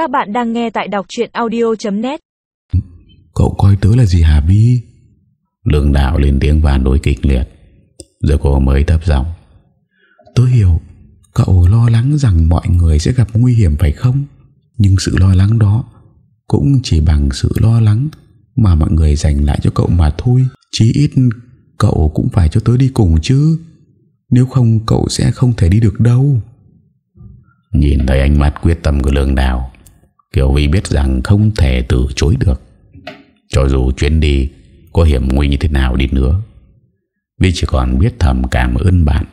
Các bạn đang nghe tại đọc chuyện audio.net Cậu coi tớ là gì hả Vi Lương đạo lên tiếng và đối kịch liệt. Rồi cô mới thấp giọng. Tớ hiểu, Cậu lo lắng rằng mọi người sẽ gặp nguy hiểm phải không? Nhưng sự lo lắng đó Cũng chỉ bằng sự lo lắng Mà mọi người dành lại cho cậu mà thôi. Chí ít Cậu cũng phải cho tớ đi cùng chứ. Nếu không, cậu sẽ không thể đi được đâu. Nhìn thấy ánh mắt quyết tâm của lương đào Kiều Vi biết rằng không thể từ chối được. Cho dù chuyến đi Có hiểm nguy như thế nào đi nữa, Vi chỉ còn biết thầm cảm ơn bạn.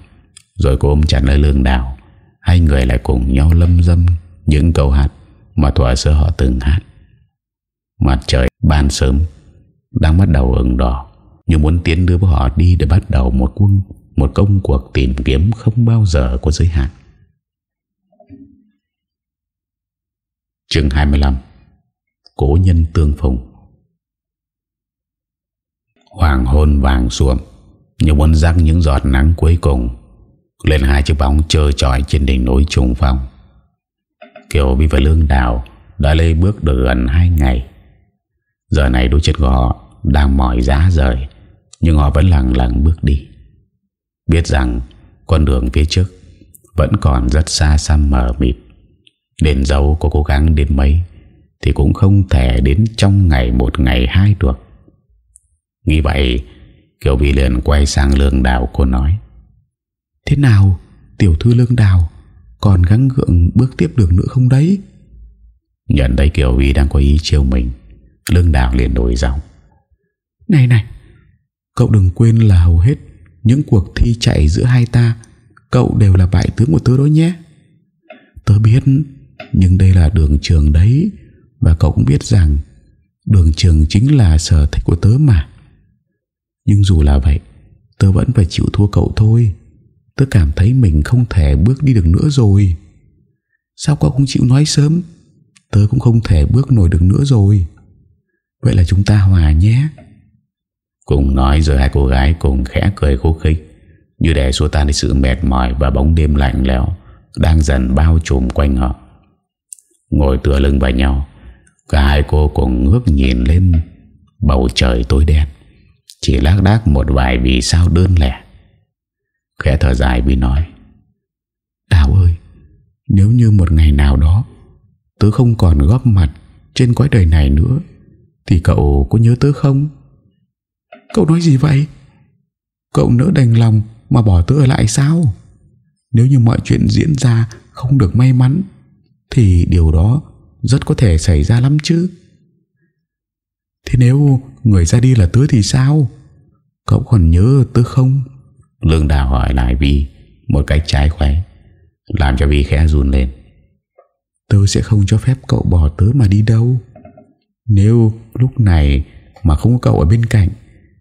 Rồi cô ôm chặt lấy lương đào Hai người lại cùng nhau lâm dâm Những câu hát Mà thuở xưa họ từng hát. Mặt trời ban sớm, Đang bắt đầu ửng đỏ. Như muốn tiến đưa họ đi để bắt đầu một quân Một công cuộc tìm kiếm không bao giờ có giới hạn chương 25 Cố nhân tương phùng. Hoàng hôn vàng xuộm Như muốn rắc những giọt nắng cuối cùng, Lên hai chiếc bóng trơ trọi trên đỉnh núi trùng phong. Kiều Vi và Lương Đào Đã lê bước được gần hai ngày. Giờ này đôi chân của họ Đang mỏi giá rời, Nhưng họ vẫn lặng lặng bước đi. Biết rằng Con đường phía trước Vẫn còn rất xa xăm mờ mịt. Đến dấu có cố gắng đến mấy Thì cũng không thể đến trong ngày một, ngày hai được. Nghĩ vậy, Kiều Vi liền quay sang lương đào, cô nói, Thế nào, Tiểu thư lương đào, Còn gắng gượng bước tiếp được nữa không đấy? Nhận thấy Kiều Vi đang có ý chiêu mình, Lương đào liền đổi giọng, Này này, Cậu đừng quên là hầu hết Những cuộc thi chạy giữa hai ta, Cậu đều là bại tướng của tớ đó nhé. Tớ biết nhưng đây là đường trường đấy, Và cậu cũng biết rằng Đường trường chính là sở thích của tớ mà. Nhưng dù là vậy, Tớ vẫn phải chịu thua cậu thôi. Tớ cảm thấy mình không thể bước đi được nữa rồi. Sao cậu không chịu nói sớm? Tớ cũng không thể bước nổi được nữa rồi. Vậy là chúng ta hòa nhé. Cùng nói rồi hai cô gái cùng khẽ cười khúc khích, Như để xua tan đi sự mệt mỏi Và bóng đêm lạnh lẽo Đang dần bao trùm quanh họ. Ngồi tựa lưng vào nhau. Cả hai cô cùng ngước nhìn lên Bầu trời tối đen. Chỉ lác đác một vài vì sao đơn lẻ. Khẽ thở dài vì nói, Đào ơi, Nếu như một ngày nào đó Tớ không còn góp mặt Trên cõi đời này nữa, Thì cậu có nhớ tớ không? Cậu nói gì vậy? Cậu nỡ đành lòng Mà bỏ tớ ở lại sao? Nếu như mọi chuyện diễn ra Không được may mắn thì điều đó rất có thể xảy ra lắm chứ. Thế nếu người ra đi là tớ thì sao? Cậu còn nhớ tớ không? Lương Đào hỏi lại Vi Một cách trái khỏe Làm cho Vi khẽ run lên. Tớ sẽ không cho phép cậu bỏ tớ mà đi đâu. Nếu lúc này Mà không có cậu ở bên cạnh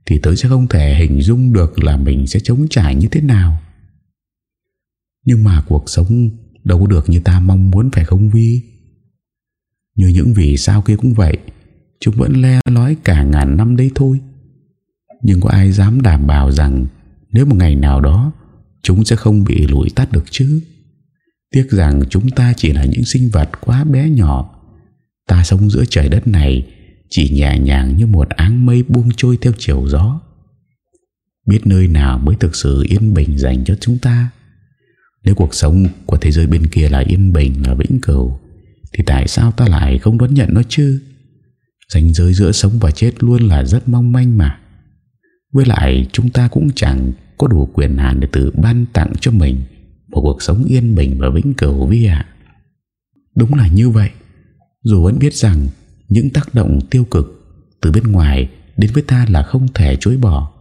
Thì tớ sẽ không thể hình dung được Là mình sẽ chống trải như thế nào. Nhưng mà cuộc sống Đâu được như ta mong muốn, phải không Vi Như những vì sao kia cũng vậy, Chúng vẫn le lói cả ngàn năm đấy thôi. Nhưng có ai dám đảm bảo rằng Nếu một ngày nào đó Chúng sẽ không bị lụi tắt được chứ? Tiếc rằng chúng ta chỉ là những sinh vật quá bé nhỏ. Ta sống giữa trời đất này Chỉ nhẹ nhàng như một áng mây buông trôi theo chiều gió. Biết nơi nào mới thực sự yên bình dành cho chúng ta? Nếu cuộc sống của thế giới bên kia là yên bình và vĩnh cửu, Thì tại sao ta lại không đón nhận nó chứ? Ranh giới giữa sống và chết luôn là rất mong manh mà. Với lại, chúng ta cũng chẳng có đủ quyền hạn để tự ban tặng cho mình Một cuộc sống yên bình và vĩnh cửu vi ạ. Đúng là như vậy. Dù vẫn biết rằng những tác động tiêu cực từ bên ngoài đến với ta là không thể chối bỏ.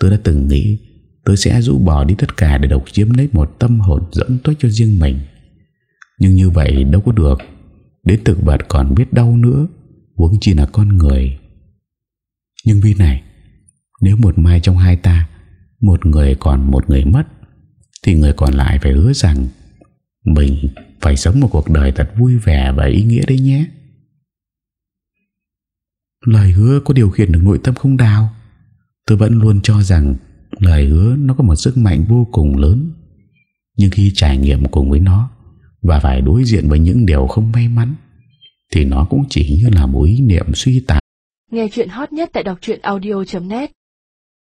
Tôi đã từng nghĩ Tôi sẽ rũ bỏ đi tất cả để độc chiếm lấy một tâm hồn dẫn tốt cho riêng mình. Nhưng như vậy đâu có được. Đến thực vật còn biết đau nữa. Vốn chỉ là con người. Nhưng vì này, Nếu một mai trong hai ta, Một người còn một người mất, Thì người còn lại phải hứa rằng Mình phải sống một cuộc đời thật vui vẻ và ý nghĩa đấy nhé. Lời hứa có điều khiển được nội tâm không đào Tôi vẫn luôn cho rằng lời hứa nó có một sức mạnh vô cùng lớn. Nhưng khi trải nghiệm cùng với nó và phải đối diện với những điều không may mắn, Thì nó cũng chỉ như là một ý niệm suy tàn. Nghe chuyện hot nhất tại đọc audio.net